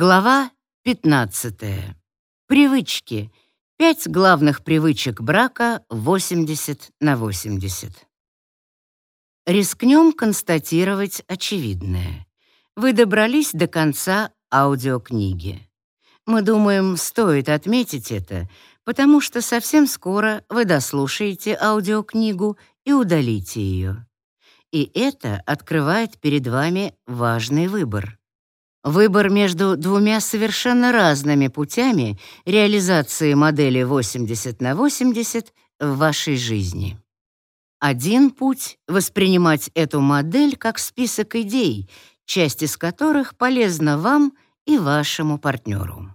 Глава 15. Привычки. Пять главных привычек брака 80 на 80. Рискнем констатировать очевидное. Вы добрались до конца аудиокниги. Мы думаем, стоит отметить это, потому что совсем скоро вы дослушаете аудиокнигу и удалите ее. И это открывает перед вами важный выбор — Выбор между двумя совершенно разными путями реализации модели 80 на 80 в вашей жизни. Один путь — воспринимать эту модель как список идей, часть из которых полезна вам и вашему партнеру.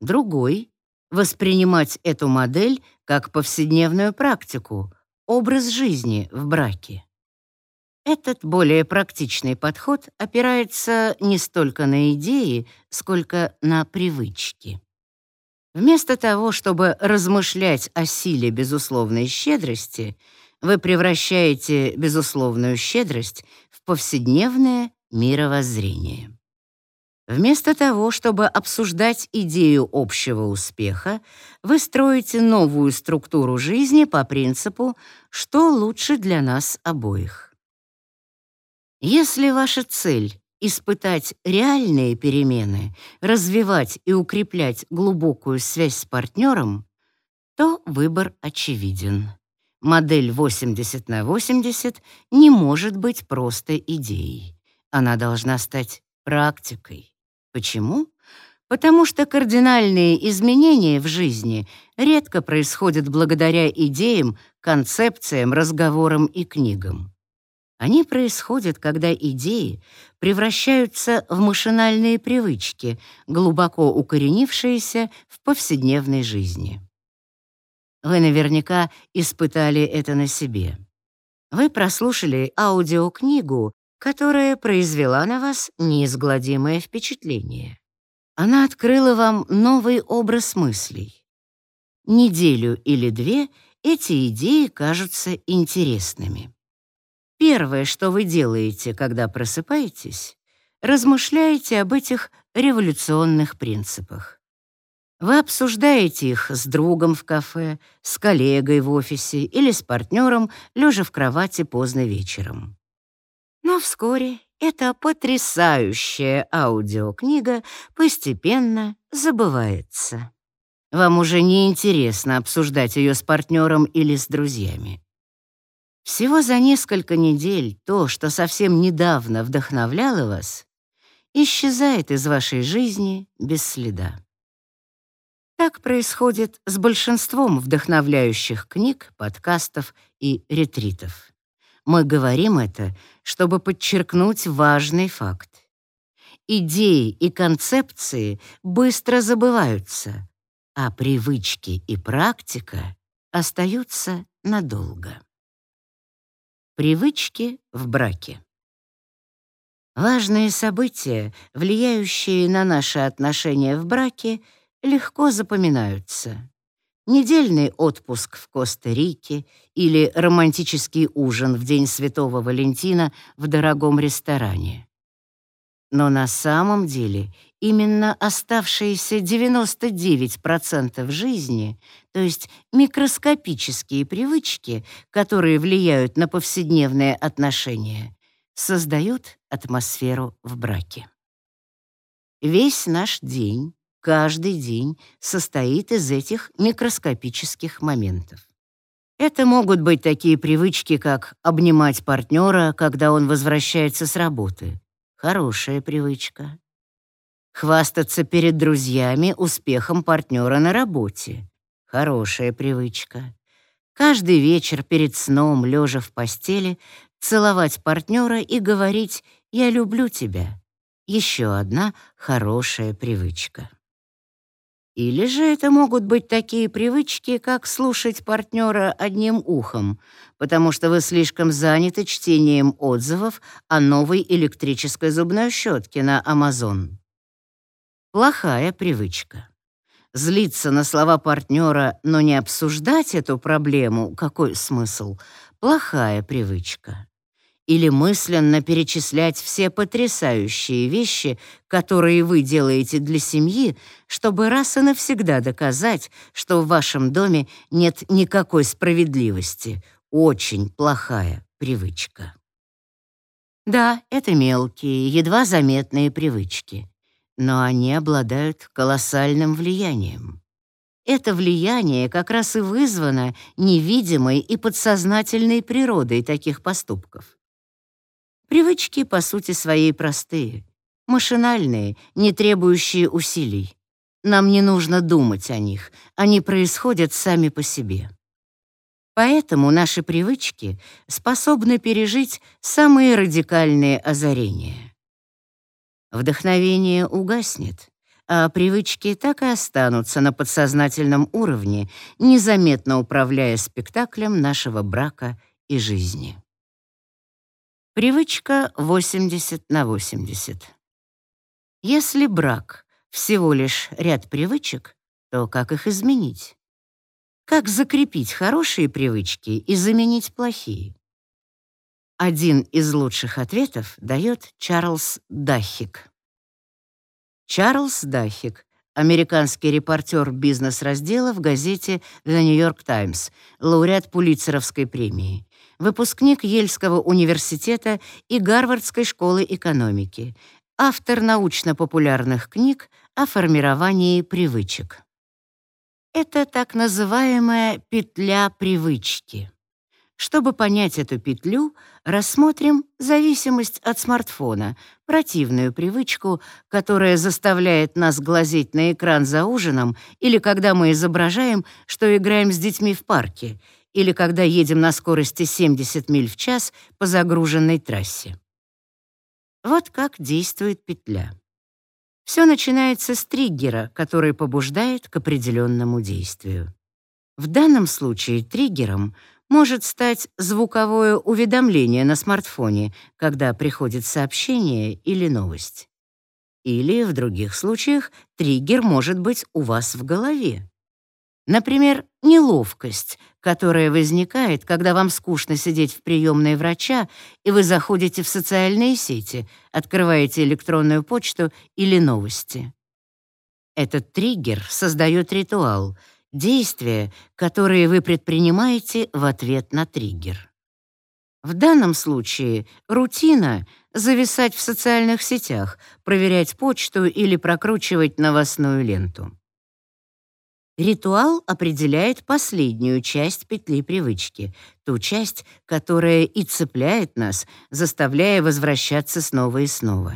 Другой — воспринимать эту модель как повседневную практику, образ жизни в браке. Этот более практичный подход опирается не столько на идеи, сколько на привычки. Вместо того, чтобы размышлять о силе безусловной щедрости, вы превращаете безусловную щедрость в повседневное мировоззрение. Вместо того, чтобы обсуждать идею общего успеха, вы строите новую структуру жизни по принципу «что лучше для нас обоих». Если ваша цель — испытать реальные перемены, развивать и укреплять глубокую связь с партнером, то выбор очевиден. Модель 80 на 80 не может быть просто идеей. Она должна стать практикой. Почему? Потому что кардинальные изменения в жизни редко происходят благодаря идеям, концепциям, разговорам и книгам. Они происходят, когда идеи превращаются в машинальные привычки, глубоко укоренившиеся в повседневной жизни. Вы наверняка испытали это на себе. Вы прослушали аудиокнигу, которая произвела на вас неизгладимое впечатление. Она открыла вам новый образ мыслей. Неделю или две эти идеи кажутся интересными. Первое, что вы делаете, когда просыпаетесь, размышляете об этих революционных принципах. Вы обсуждаете их с другом в кафе, с коллегой в офисе или с партнером, лежа в кровати поздно вечером. Но вскоре эта потрясающая аудиокнига постепенно забывается. Вам уже не интересно обсуждать ее с партнером или с друзьями. Всего за несколько недель то, что совсем недавно вдохновляло вас, исчезает из вашей жизни без следа. Так происходит с большинством вдохновляющих книг, подкастов и ретритов. Мы говорим это, чтобы подчеркнуть важный факт. Идеи и концепции быстро забываются, а привычки и практика остаются надолго. Привычки в браке. Важные события, влияющие на наши отношения в браке, легко запоминаются. Недельный отпуск в Коста-Рике или романтический ужин в День Святого Валентина в дорогом ресторане. Но на самом деле именно оставшиеся 99% жизни, то есть микроскопические привычки, которые влияют на повседневные отношения, создают атмосферу в браке. Весь наш день, каждый день состоит из этих микроскопических моментов. Это могут быть такие привычки, как обнимать партнера, когда он возвращается с работы. Хорошая привычка Хвастаться перед друзьями успехом партнера на работе. Хорошая привычка. Каждый вечер перед сном, лежа в постели, целовать партнера и говорить «я люблю тебя». Еще одна хорошая привычка. Или же это могут быть такие привычки, как слушать партнера одним ухом, потому что вы слишком заняты чтением отзывов о новой электрической зубной щетке на Amazon. Плохая привычка. Злиться на слова партнера, но не обсуждать эту проблему, какой смысл? Плохая привычка. или мысленно перечислять все потрясающие вещи, которые вы делаете для семьи, чтобы раз и навсегда доказать, что в вашем доме нет никакой справедливости. Очень плохая привычка. Да, это мелкие, едва заметные привычки, но они обладают колоссальным влиянием. Это влияние как раз и вызвано невидимой и подсознательной природой таких поступков. Привычки, по сути своей, простые, машинальные, не требующие усилий. Нам не нужно думать о них, они происходят сами по себе. Поэтому наши привычки способны пережить самые радикальные озарения. Вдохновение угаснет, а привычки так и останутся на подсознательном уровне, незаметно управляя спектаклем нашего брака и жизни. Привычка 80 на 80. Если брак — всего лишь ряд привычек, то как их изменить? Как закрепить хорошие привычки и заменить плохие? Один из лучших ответов дает Чарльз Дахик. Чарльз Дахик — американский репортер бизнес-раздела в газете The New York Times, лауреат Пулитцеровской премии — выпускник Ельского университета и Гарвардской школы экономики, автор научно-популярных книг о формировании привычек. Это так называемая петля привычки. Чтобы понять эту петлю, рассмотрим зависимость от смартфона, противную привычку, которая заставляет нас глазеть на экран за ужином или когда мы изображаем, что играем с детьми в парке, или когда едем на скорости 70 миль в час по загруженной трассе. Вот как действует петля. Все начинается с триггера, который побуждает к определенному действию. В данном случае триггером может стать звуковое уведомление на смартфоне, когда приходит сообщение или новость. Или в других случаях триггер может быть у вас в голове. Например, неловкость, которая возникает, когда вам скучно сидеть в приемной врача, и вы заходите в социальные сети, открываете электронную почту или новости. Этот триггер создает ритуал, действия, которые вы предпринимаете в ответ на триггер. В данном случае рутина — зависать в социальных сетях, проверять почту или прокручивать новостную ленту. Ритуал определяет последнюю часть петли привычки, ту часть, которая и цепляет нас, заставляя возвращаться снова и снова.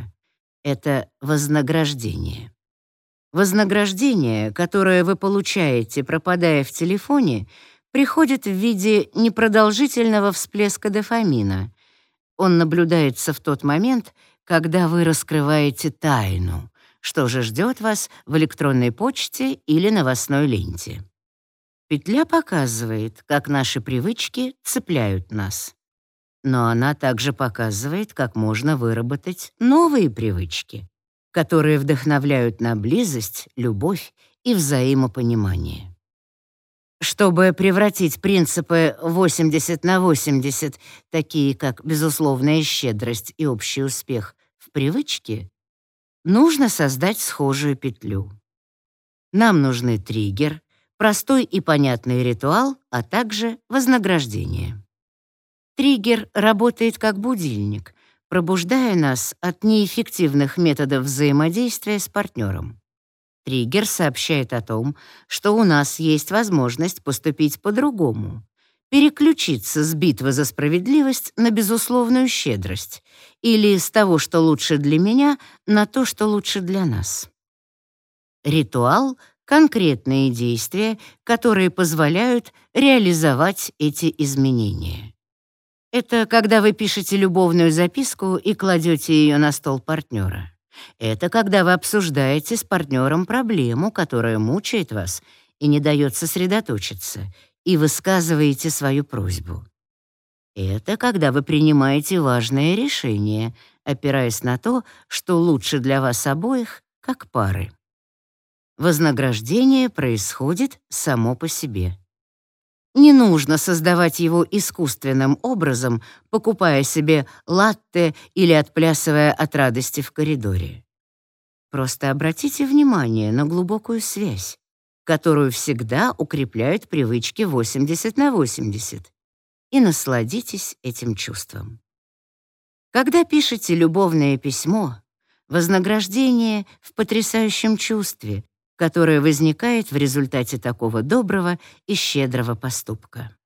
Это вознаграждение. Вознаграждение, которое вы получаете, пропадая в телефоне, приходит в виде непродолжительного всплеска дофамина. Он наблюдается в тот момент, когда вы раскрываете тайну, что же ждет вас в электронной почте или новостной ленте. Петля показывает, как наши привычки цепляют нас. Но она также показывает, как можно выработать новые привычки, которые вдохновляют на близость, любовь и взаимопонимание. Чтобы превратить принципы 80 на 80, такие как безусловная щедрость и общий успех, в привычки, нужно создать схожую петлю. Нам нужны триггер, простой и понятный ритуал, а также вознаграждение. Триггер работает как будильник, пробуждая нас от неэффективных методов взаимодействия с партнером. Триггер сообщает о том, что у нас есть возможность поступить по-другому, переключиться с битвы за справедливость на безусловную щедрость или с того, что лучше для меня, на то, что лучше для нас. Ритуал — конкретные действия, которые позволяют реализовать эти изменения. Это когда вы пишете любовную записку и кладете ее на стол партнера. Это когда вы обсуждаете с партнером проблему, которая мучает вас и не дает сосредоточиться, и высказываете свою просьбу. Это когда вы принимаете важное решение, опираясь на то, что лучше для вас обоих, как пары. Вознаграждение происходит само по себе. Не нужно создавать его искусственным образом, покупая себе латте или отплясывая от радости в коридоре. Просто обратите внимание на глубокую связь, которую всегда укрепляют привычки 80 на 80, и насладитесь этим чувством. Когда пишете любовное письмо, вознаграждение в потрясающем чувстве, которое возникает в результате такого доброго и щедрого поступка.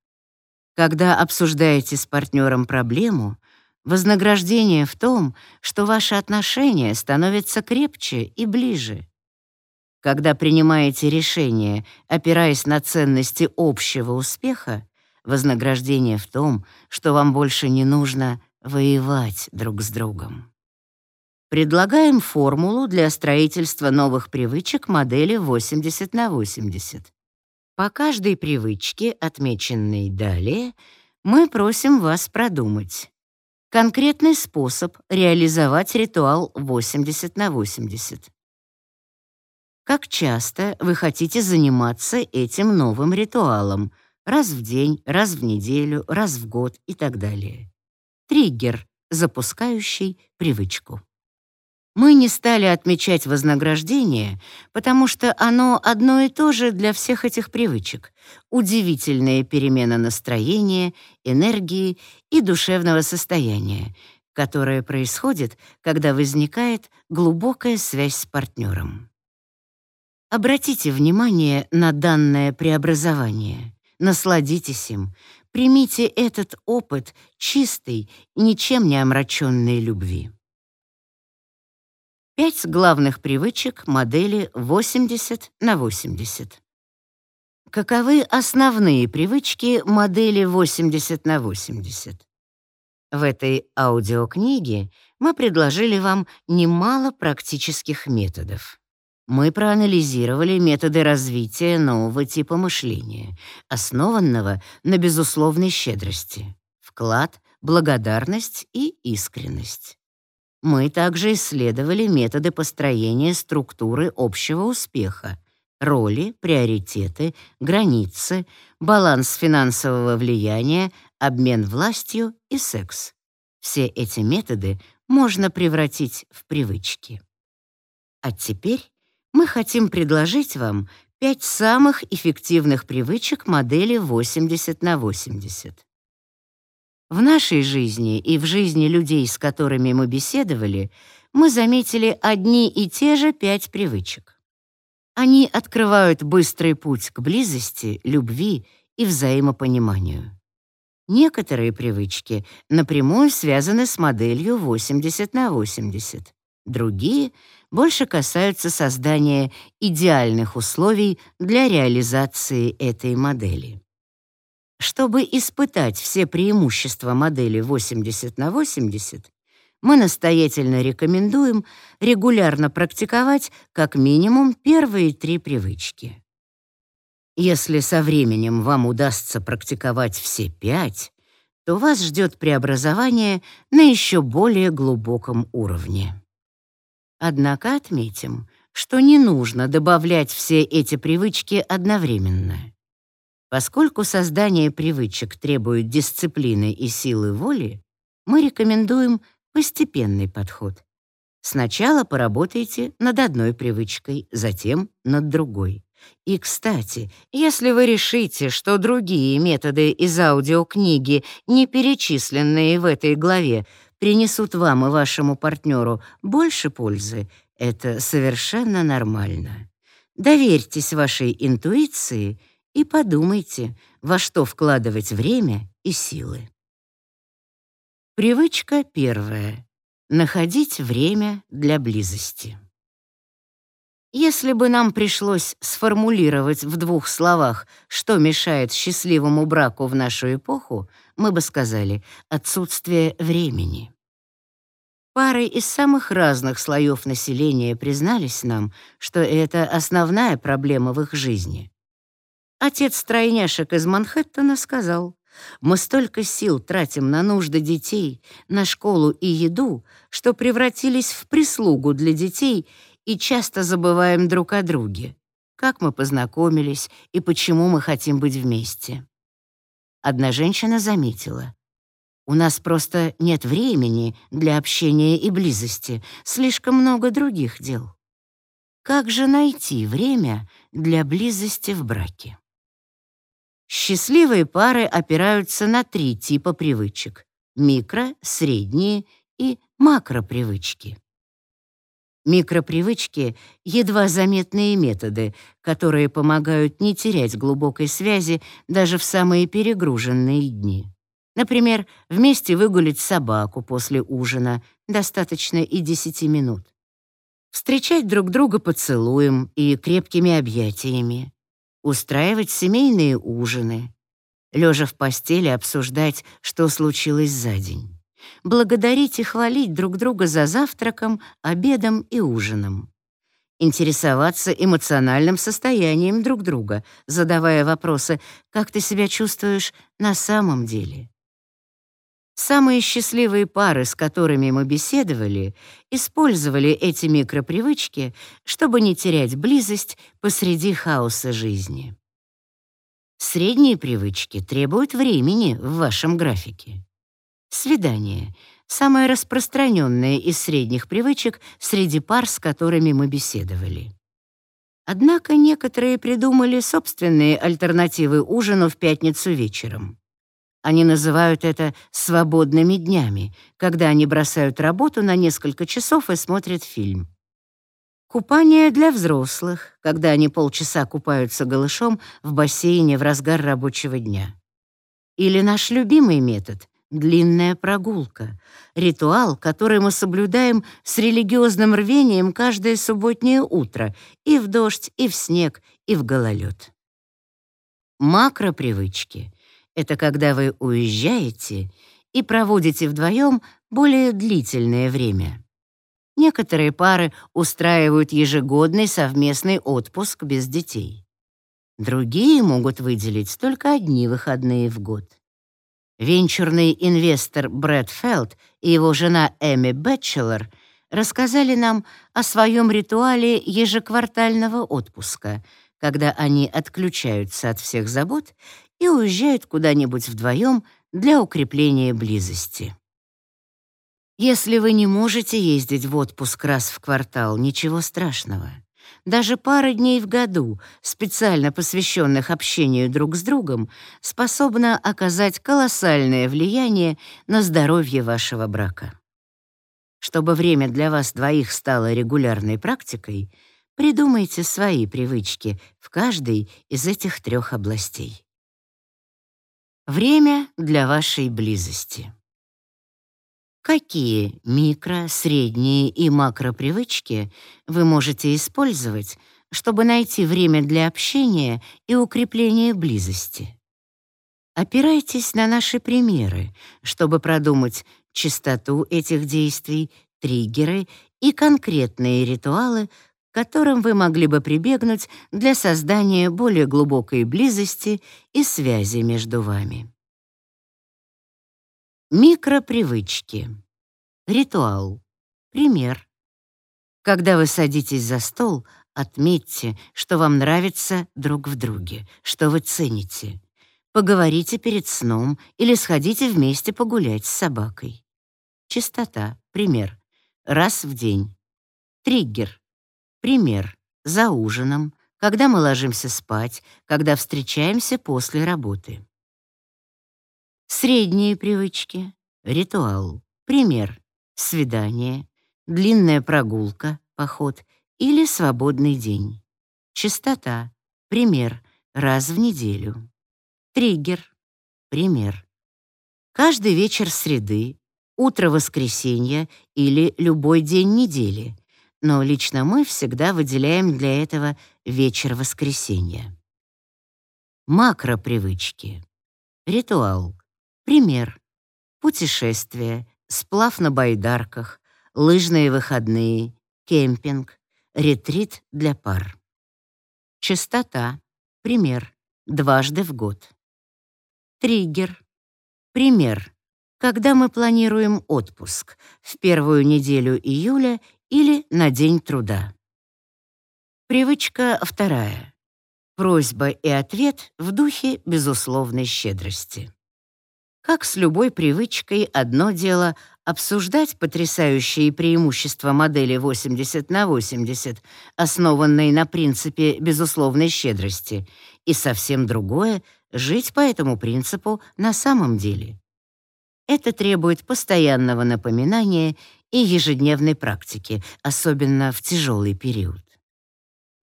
Когда обсуждаете с партнером проблему, вознаграждение в том, что ваши отношения становятся крепче и ближе. Когда принимаете решение, опираясь на ценности общего успеха, вознаграждение в том, что вам больше не нужно воевать друг с другом. Предлагаем формулу для строительства новых привычек модели 80 на 80. По каждой привычке, отмеченной далее, мы просим вас продумать конкретный способ реализовать ритуал 80 на 80. Как часто вы хотите заниматься этим новым ритуалом? Раз в день, раз в неделю, раз в год и так далее. Триггер, запускающий привычку. Мы не стали отмечать вознаграждение, потому что оно одно и то же для всех этих привычек. Удивительная перемена настроения, энергии и душевного состояния, которая происходит, когда возникает глубокая связь с партнером. Обратите внимание на данное преобразование, насладитесь им, примите этот опыт чистой, ничем не омраченной любви. Пять главных привычек модели 80 на 80. Каковы основные привычки модели 80 на 80? В этой аудиокниге мы предложили вам немало практических методов. Мы проанализировали методы развития нового типа мышления, основанного на безусловной щедрости, вклад, благодарность и искренность. Мы также исследовали методы построения структуры общего успеха, роли, приоритеты, границы, баланс финансового влияния, обмен властью и секс. Все эти методы можно превратить в привычки. А теперь мы хотим предложить вам пять самых эффективных привычек модели 80 на 80. В нашей жизни и в жизни людей, с которыми мы беседовали, мы заметили одни и те же пять привычек. Они открывают быстрый путь к близости, любви и взаимопониманию. Некоторые привычки напрямую связаны с моделью 80 на 80. Другие больше касаются создания идеальных условий для реализации этой модели. Чтобы испытать все преимущества модели 80 на 80, мы настоятельно рекомендуем регулярно практиковать как минимум первые три привычки. Если со временем вам удастся практиковать все пять, то вас ждет преобразование на еще более глубоком уровне. Однако отметим, что не нужно добавлять все эти привычки одновременно. Поскольку создание привычек требует дисциплины и силы воли, мы рекомендуем постепенный подход. Сначала поработайте над одной привычкой, затем над другой. И, кстати, если вы решите, что другие методы из аудиокниги, не перечисленные в этой главе, принесут вам и вашему партнеру больше пользы, это совершенно нормально. Доверьтесь вашей интуиции — и подумайте, во что вкладывать время и силы. Привычка первая. Находить время для близости. Если бы нам пришлось сформулировать в двух словах, что мешает счастливому браку в нашу эпоху, мы бы сказали «отсутствие времени». Пары из самых разных слоев населения признались нам, что это основная проблема в их жизни. Отец тройняшек из Манхэттена сказал, «Мы столько сил тратим на нужды детей, на школу и еду, что превратились в прислугу для детей и часто забываем друг о друге. Как мы познакомились и почему мы хотим быть вместе». одна женщина заметила. «У нас просто нет времени для общения и близости, слишком много других дел». Как же найти время для близости в браке? Счастливые пары опираются на три типа привычек — микро, средние и макропривычки. Микропривычки — едва заметные методы, которые помогают не терять глубокой связи даже в самые перегруженные дни. Например, вместе выгулить собаку после ужина, достаточно и 10 минут. Встречать друг друга поцелуем и крепкими объятиями. Устраивать семейные ужины. Лежа в постели обсуждать, что случилось за день благодарить и хвалить друг друга за завтраком, обедом и ужином. Интересоваться эмоциональным состоянием друг друга, задавая вопросы «Как ты себя чувствуешь на самом деле?». Самые счастливые пары, с которыми мы беседовали, использовали эти микропривычки, чтобы не терять близость посреди хаоса жизни. Средние привычки требуют времени в вашем графике. Свидание — самое распространенное из средних привычек среди пар, с которыми мы беседовали. Однако некоторые придумали собственные альтернативы ужину в пятницу вечером. Они называют это «свободными днями», когда они бросают работу на несколько часов и смотрят фильм. Купание для взрослых, когда они полчаса купаются голышом в бассейне в разгар рабочего дня. Или наш любимый метод длинная прогулка, ритуал, который мы соблюдаем с религиозным рвением каждое субботнее утро и в дождь, и в снег, и в гололед. Макропривычки — это когда вы уезжаете и проводите вдвоем более длительное время. Некоторые пары устраивают ежегодный совместный отпуск без детей. Другие могут выделить только одни выходные в год. Венчурный инвестор Брэд Фелд и его жена Эми Бэтчелор рассказали нам о своем ритуале ежеквартального отпуска, когда они отключаются от всех забот и уезжают куда-нибудь вдвоем для укрепления близости. Если вы не можете ездить в отпуск раз в квартал, ничего страшного. Даже пара дней в году, специально посвященных общению друг с другом, способна оказать колоссальное влияние на здоровье вашего брака. Чтобы время для вас двоих стало регулярной практикой, придумайте свои привычки в каждой из этих трех областей. Время для вашей близости. Какие микро, средние и макропривычки вы можете использовать, чтобы найти время для общения и укрепления близости? Опирайтесь на наши примеры, чтобы продумать частоту этих действий, триггеры и конкретные ритуалы, которым вы могли бы прибегнуть для создания более глубокой близости и связи между вами. Микропривычки. Ритуал. Пример. Когда вы садитесь за стол, отметьте, что вам нравится друг в друге, что вы цените. Поговорите перед сном или сходите вместе погулять с собакой. Чистота. Пример. Раз в день. Триггер. Пример. За ужином, когда мы ложимся спать, когда встречаемся после работы. Средние привычки. Ритуал. Пример. Свидание. Длинная прогулка, поход или свободный день. Частота. Пример. Раз в неделю. Триггер. Пример. Каждый вечер среды, утро воскресенья или любой день недели. Но лично мы всегда выделяем для этого вечер воскресенья. Макропривычки. Ритуал. Пример. Путешествие, сплав на байдарках, лыжные выходные, кемпинг, ретрит для пар. Частота. Пример. Дважды в год. Триггер. Пример. Когда мы планируем отпуск в первую неделю июля или на День труда. Привычка вторая. Просьба и ответ в духе безусловной щедрости. Как с любой привычкой, одно дело обсуждать потрясающие преимущества модели 80 на 80, основанной на принципе безусловной щедрости, и совсем другое — жить по этому принципу на самом деле. Это требует постоянного напоминания и ежедневной практики, особенно в тяжелый период.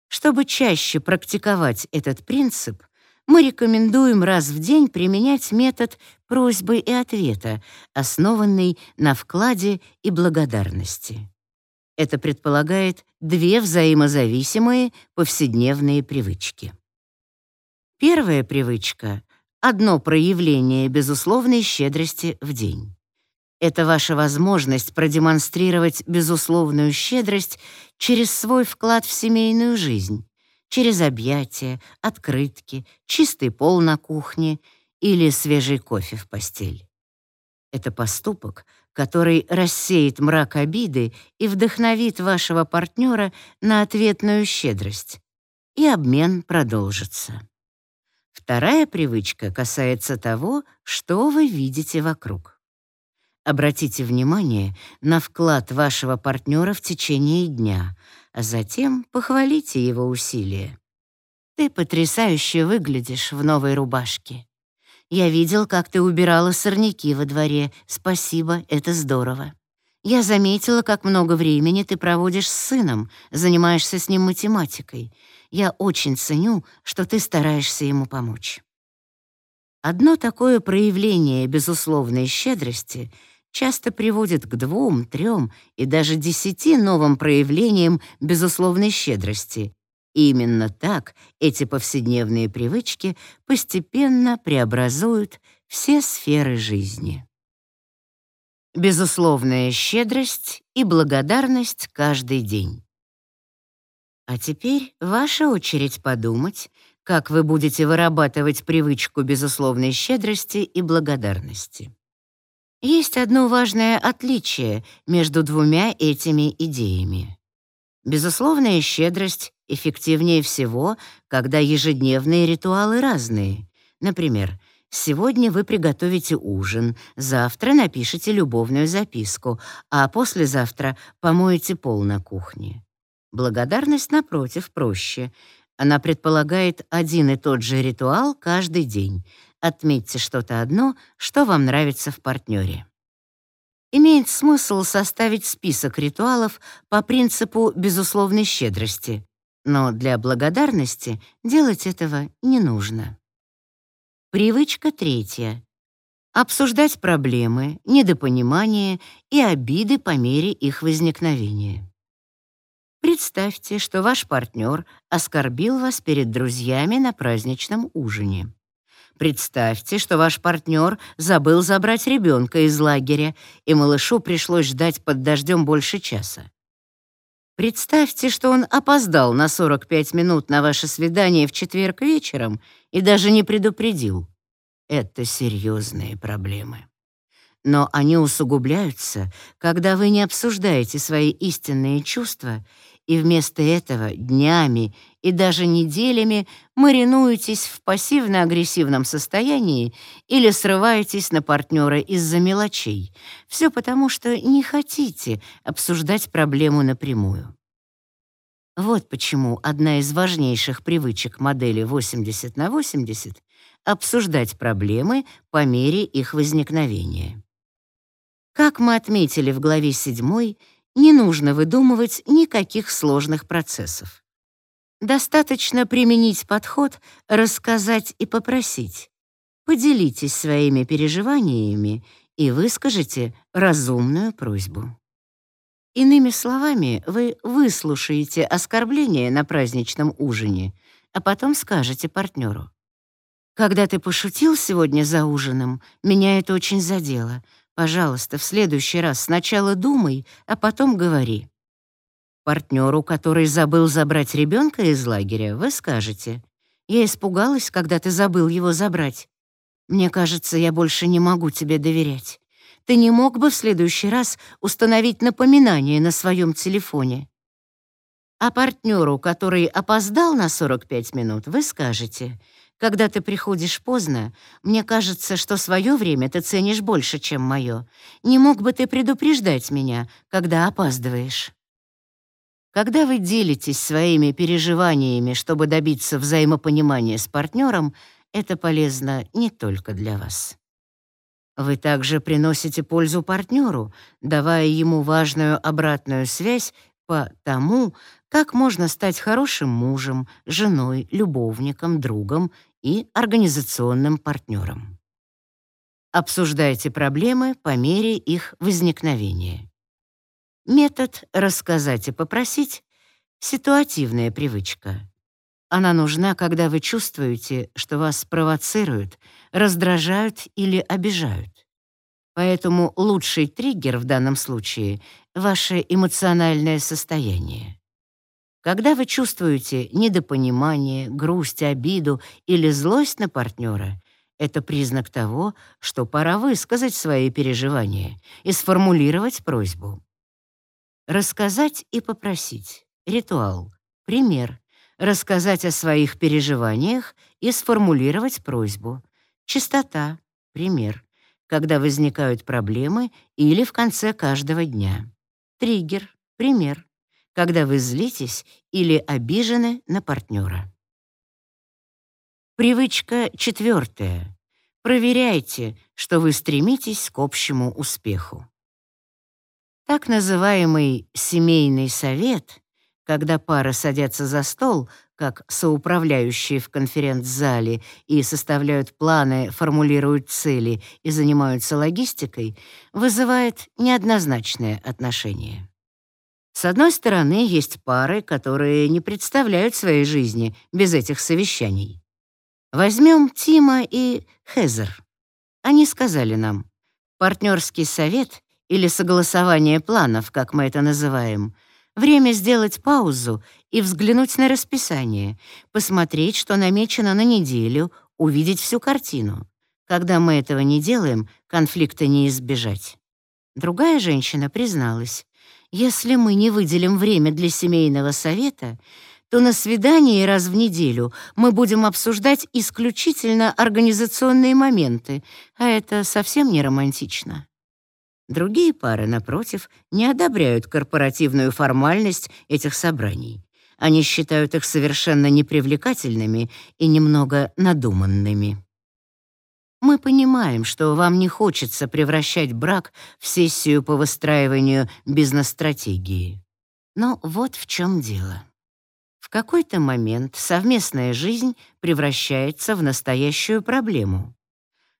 Чтобы чаще практиковать этот принцип, мы рекомендуем раз в день применять метод просьбы и ответа, основанный на вкладе и благодарности. Это предполагает две взаимозависимые повседневные привычки. Первая привычка — одно проявление безусловной щедрости в день. Это ваша возможность продемонстрировать безусловную щедрость через свой вклад в семейную жизнь, через объятия, открытки, чистый пол на кухне или свежий кофе в постель. Это поступок, который рассеет мрак обиды и вдохновит вашего партнера на ответную щедрость, и обмен продолжится. Вторая привычка касается того, что вы видите вокруг. Обратите внимание на вклад вашего партнера в течение дня, а затем похвалите его усилия. «Ты потрясающе выглядишь в новой рубашке. Я видел, как ты убирала сорняки во дворе. Спасибо, это здорово. Я заметила, как много времени ты проводишь с сыном, занимаешься с ним математикой. Я очень ценю, что ты стараешься ему помочь». Одно такое проявление безусловной щедрости — часто приводит к двум, трем и даже десяти новым проявлениям безусловной щедрости. И именно так эти повседневные привычки постепенно преобразуют все сферы жизни. Безусловная щедрость и благодарность каждый день. А теперь ваша очередь подумать, как вы будете вырабатывать привычку безусловной щедрости и благодарности. Есть одно важное отличие между двумя этими идеями. Безусловная щедрость эффективнее всего, когда ежедневные ритуалы разные. Например, сегодня вы приготовите ужин, завтра напишите любовную записку, а послезавтра помоете пол на кухне. Благодарность, напротив, проще. Она предполагает один и тот же ритуал каждый день, Отметьте что-то одно, что вам нравится в партнере. Имеет смысл составить список ритуалов по принципу безусловной щедрости, но для благодарности делать этого не нужно. Привычка третья. Обсуждать проблемы, недопонимания и обиды по мере их возникновения. Представьте, что ваш партнер оскорбил вас перед друзьями на праздничном ужине. Представьте, что ваш партнер забыл забрать ребенка из лагеря, и малышу пришлось ждать под дождем больше часа. Представьте, что он опоздал на 45 минут на ваше свидание в четверг вечером и даже не предупредил. Это серьезные проблемы. Но они усугубляются, когда вы не обсуждаете свои истинные чувства и вместо этого днями и даже неделями маринуетесь в пассивно-агрессивном состоянии или срываетесь на партнера из-за мелочей. Все потому, что не хотите обсуждать проблему напрямую. Вот почему одна из важнейших привычек модели 80 на 80 — обсуждать проблемы по мере их возникновения. Как мы отметили в главе 7, не нужно выдумывать никаких сложных процессов. Достаточно применить подход рассказать и попросить. Поделитесь своими переживаниями и выскажите разумную просьбу. Иными словами, вы выслушаете оскорбление на праздничном ужине, а потом скажете партнеру. «Когда ты пошутил сегодня за ужином, меня это очень задело. Пожалуйста, в следующий раз сначала думай, а потом говори. Партнеру, который забыл забрать ребенка из лагеря, вы скажете. Я испугалась, когда ты забыл его забрать. Мне кажется, я больше не могу тебе доверять. Ты не мог бы в следующий раз установить напоминание на своем телефоне? А партнеру, который опоздал на 45 минут, вы скажете, «Когда ты приходишь поздно, мне кажется, что свое время ты ценишь больше, чем мое. Не мог бы ты предупреждать меня, когда опаздываешь?» Когда вы делитесь своими переживаниями, чтобы добиться взаимопонимания с партнером, это полезно не только для вас. Вы также приносите пользу партнеру, давая ему важную обратную связь по тому, как можно стать хорошим мужем, женой, любовником, другом и организационным партнером. Обсуждайте проблемы по мере их возникновения. Метод «рассказать и попросить» — ситуативная привычка. Она нужна, когда вы чувствуете, что вас провоцируют, раздражают или обижают. Поэтому лучший триггер в данном случае — ваше эмоциональное состояние. Когда вы чувствуете недопонимание, грусть, обиду или злость на партнера, это признак того, что пора высказать свои переживания и сформулировать просьбу. Рассказать и попросить. Ритуал. Пример рассказать о своих переживаниях и сформулировать просьбу. Частота, пример, когда возникают проблемы или в конце каждого дня. Триггер, пример, когда вы злитесь или обижены на партнера. Привычка четвертая. Проверяйте, что вы стремитесь к общему успеху. Так называемый семейный совет когда пара садятся за стол, как соуправляющие в конференц-зале, и составляют планы, формулируют цели и занимаются логистикой, вызывает неоднозначное отношение. С одной стороны, есть пары, которые не представляют своей жизни без этих совещаний. Возьмем Тима и Хезер. Они сказали нам, партнерский совет или согласование планов, как мы это называем — Время сделать паузу и взглянуть на расписание, посмотреть, что намечено на неделю, увидеть всю картину. Когда мы этого не делаем, конфликта не избежать. Другая женщина призналась, если мы не выделим время для семейного совета, то на свидании раз в неделю мы будем обсуждать исключительно организационные моменты, а это совсем не романтично. Другие пары, напротив, не одобряют корпоративную формальность этих собраний. Они считают их совершенно непривлекательными и немного надуманными. Мы понимаем, что вам не хочется превращать брак в сессию по выстраиванию бизнес-стратегии. Но вот в чем дело. В какой-то момент совместная жизнь превращается в настоящую проблему.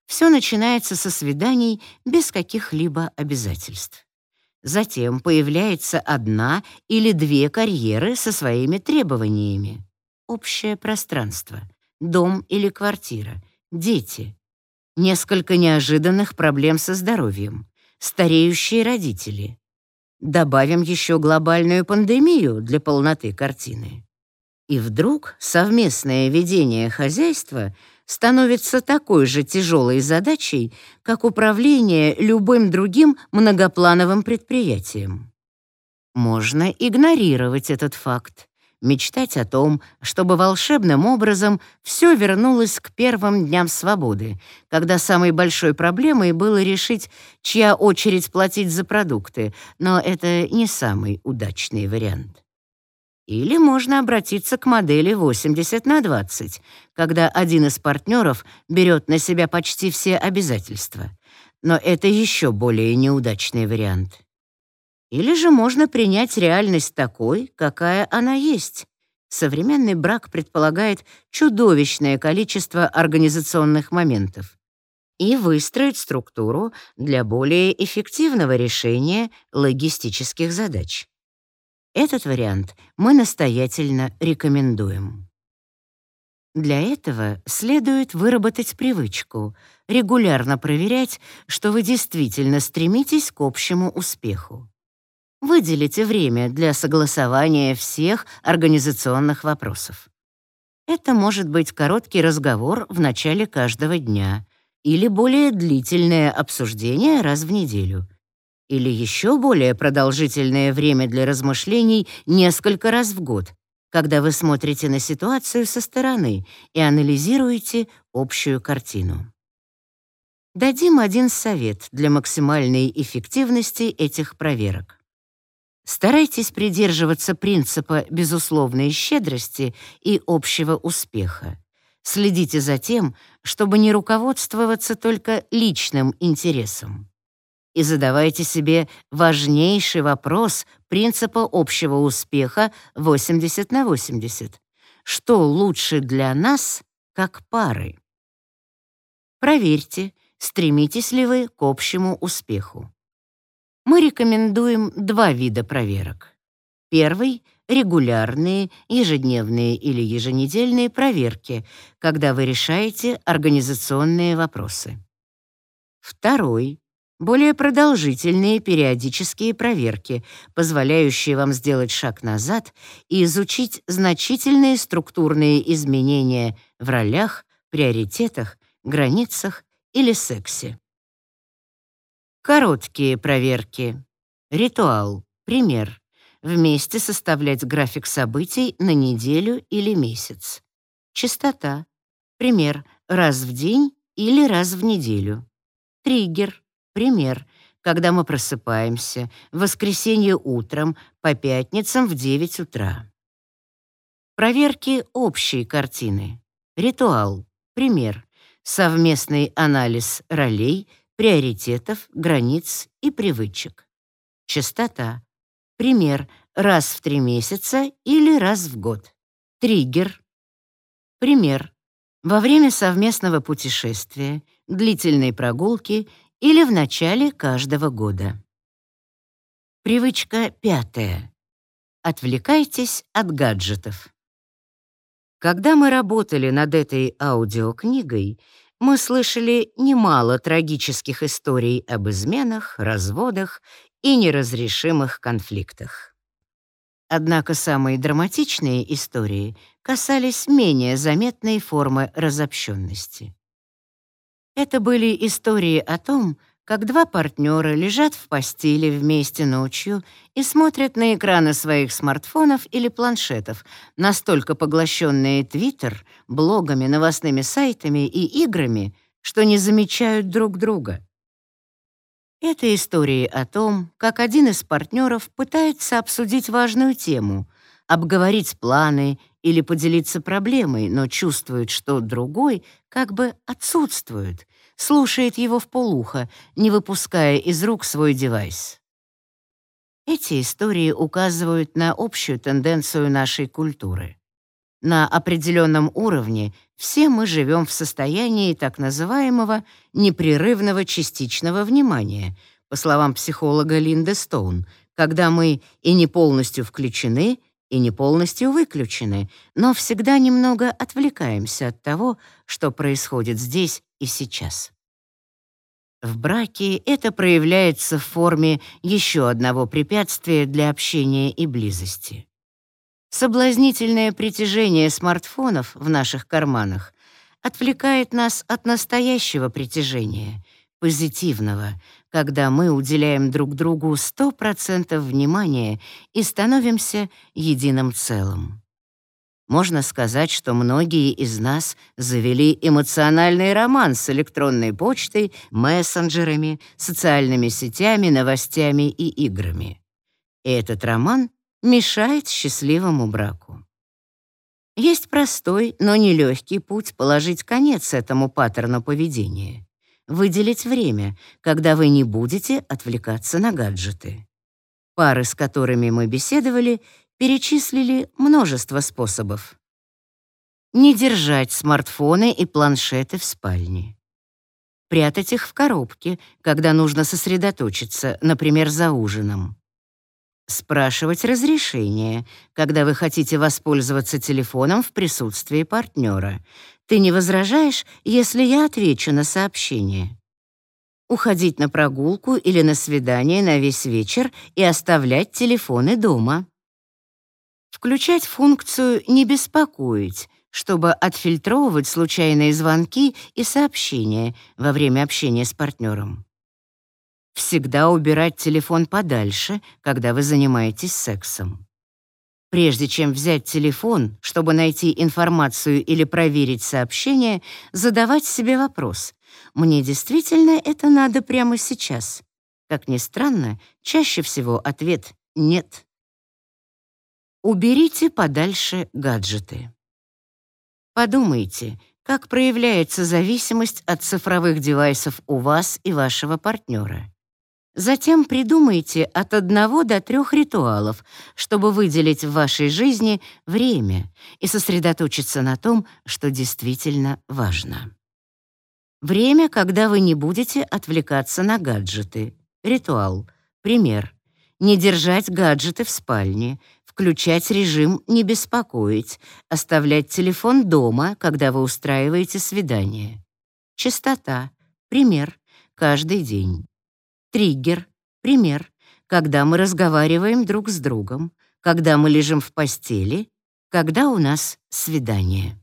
Все начинается со свиданий без каких-либо обязательств. Затем появляется одна или две карьеры со своими требованиями. Общее пространство, дом или квартира, дети. Несколько неожиданных проблем со здоровьем, стареющие родители. Добавим еще глобальную пандемию для полноты картины. И вдруг совместное ведение хозяйства — становится такой же тяжелой задачей, как управление любым другим многоплановым предприятием. Можно игнорировать этот факт, мечтать о том, чтобы волшебным образом все вернулось к первым дням свободы, когда самой большой проблемой было решить, чья очередь платить за продукты, но это не самый удачный вариант. Или можно обратиться к модели 80 на 20, когда один из партнеров берет на себя почти все обязательства. Но это еще более неудачный вариант. Или же можно принять реальность такой, какая она есть. Современный брак предполагает чудовищное количество организационных моментов и выстроить структуру для более эффективного решения логистических задач. Этот вариант мы настоятельно рекомендуем. Для этого следует выработать привычку регулярно проверять, что вы действительно стремитесь к общему успеху. Выделите время для согласования всех организационных вопросов. Это может быть короткий разговор в начале каждого дня или более длительное обсуждение раз в неделю. Или еще более продолжительное время для размышлений несколько раз в год, когда вы смотрите на ситуацию со стороны и анализируете общую картину. Дадим один совет для максимальной эффективности этих проверок. Старайтесь придерживаться принципа безусловной щедрости и общего успеха. Следите за тем, чтобы не руководствоваться только личным интересом. И задавайте себе важнейший вопрос принципа общего успеха 80 на 80. Что лучше для нас как пары? Проверьте, стремитесь ли вы к общему успеху. Мы рекомендуем два вида проверок. Первый — регулярные, ежедневные или еженедельные проверки, когда вы решаете организационные вопросы. Второй — более продолжительные периодические проверки, позволяющие вам сделать шаг назад и изучить значительные структурные изменения в ролях, приоритетах, границах или сексе. Короткие проверки. Ритуал. Пример. Вместе составлять график событий на неделю или месяц. Частота. Пример. Раз в день или раз в неделю. Триггер. Пример. Когда мы просыпаемся. В воскресенье утром, по пятницам в 9 утра. Проверки общей картины. Ритуал. Пример совместный анализ ролей, приоритетов, границ и привычек. Частота. Пример раз в три месяца или раз в год. Триггер. Пример. Во время совместного путешествия, длительной прогулки или в начале каждого года. Привычка пятая. Отвлекайтесь от гаджетов. Когда мы работали над этой аудиокнигой, мы слышали немало трагических историй об изменах, разводах и неразрешимых конфликтах. Однако самые драматичные истории касались менее заметной формы разобщенности. Это были истории о том, как два партнера лежат в постели вместе ночью и смотрят на экраны своих смартфонов или планшетов, настолько поглощенные Твиттер, блогами, новостными сайтами и играми, что не замечают друг друга. Это истории о том, как один из партнеров пытается обсудить важную тему, обговорить планы или поделиться проблемой, но чувствует, что другой как бы отсутствует — слушает его в полухо, не выпуская из рук свой девайс. Эти истории указывают на общую тенденцию нашей культуры. На определенном уровне все мы живем в состоянии так называемого непрерывного частичного внимания, по словам психолога Линды Стоун, когда мы и не полностью включены, и не полностью выключены, но всегда немного отвлекаемся от того, что происходит здесь и сейчас. В браке это проявляется в форме еще одного препятствия для общения и близости. Соблазнительное притяжение смартфонов в наших карманах отвлекает нас от настоящего притяжения, позитивного, когда мы уделяем друг другу 100% внимания и становимся единым целым. Можно сказать, что многие из нас завели эмоциональный роман с электронной почтой, мессенджерами, социальными сетями, новостями и играми. И этот роман мешает счастливому браку. Есть простой, но нелегкий путь положить конец этому паттерну поведения. Выделить время, когда вы не будете отвлекаться на гаджеты. Пары, с которыми мы беседовали, перечислили множество способов. Не держать смартфоны и планшеты в спальне. Прятать их в коробке, когда нужно сосредоточиться, например, за ужином. Спрашивать разрешение, когда вы хотите воспользоваться телефоном в присутствии партнера. Ты не возражаешь, если я отвечу на сообщение? Уходить на прогулку или на свидание на весь вечер и оставлять телефоны дома. Включать функцию «Не беспокоить», чтобы отфильтровывать случайные звонки и сообщения во время общения с партнером. Всегда убирать телефон подальше, когда вы занимаетесь сексом. Прежде чем взять телефон, чтобы найти информацию или проверить сообщение, задавать себе вопрос «Мне действительно это надо прямо сейчас?» Как ни странно, чаще всего ответ «нет». Уберите подальше гаджеты. Подумайте, как проявляется зависимость от цифровых девайсов у вас и вашего партнера. Затем придумайте от одного до трех ритуалов, чтобы выделить в вашей жизни время и сосредоточиться на том, что действительно важно. Время, когда вы не будете отвлекаться на гаджеты. Ритуал. Пример. Не держать гаджеты в спальне, включать режим «не беспокоить», оставлять телефон дома, когда вы устраиваете свидание. Частота. Пример. Каждый день. Триггер. Пример. Когда мы разговариваем друг с другом, когда мы лежим в постели, когда у нас свидание.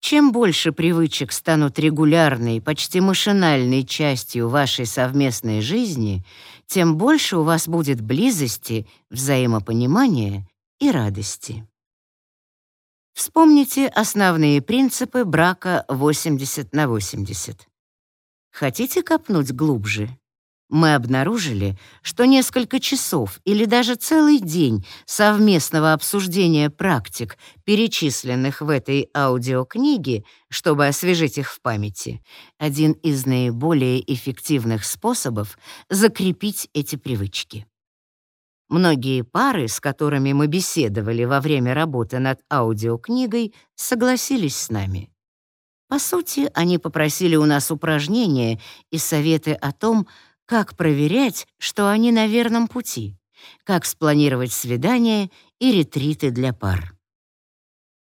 Чем больше привычек станут регулярной, почти машинальной частью вашей совместной жизни, тем больше у вас будет близости, взаимопонимания и радости. Вспомните основные принципы брака 80 на 80. Хотите копнуть глубже? мы обнаружили, что несколько часов или даже целый день совместного обсуждения практик, перечисленных в этой аудиокниге, чтобы освежить их в памяти, один из наиболее эффективных способов закрепить эти привычки. Многие пары, с которыми мы беседовали во время работы над аудиокнигой, согласились с нами. По сути, они попросили у нас упражнения и советы о том, как проверять, что они на верном пути? Как спланировать свидания и ретриты для пар?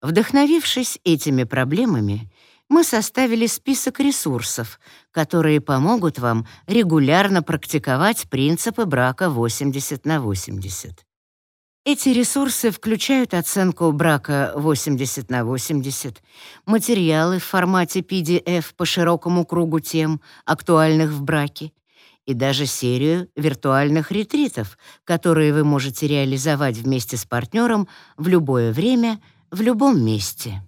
Вдохновившись этими проблемами, мы составили список ресурсов, которые помогут вам регулярно практиковать принципы брака 80 на 80. Эти ресурсы включают оценку брака 80 на 80, материалы в формате PDF по широкому кругу тем, актуальных в браке, и даже серию виртуальных ретритов, которые вы можете реализовать вместе с партнером в любое время, в любом месте.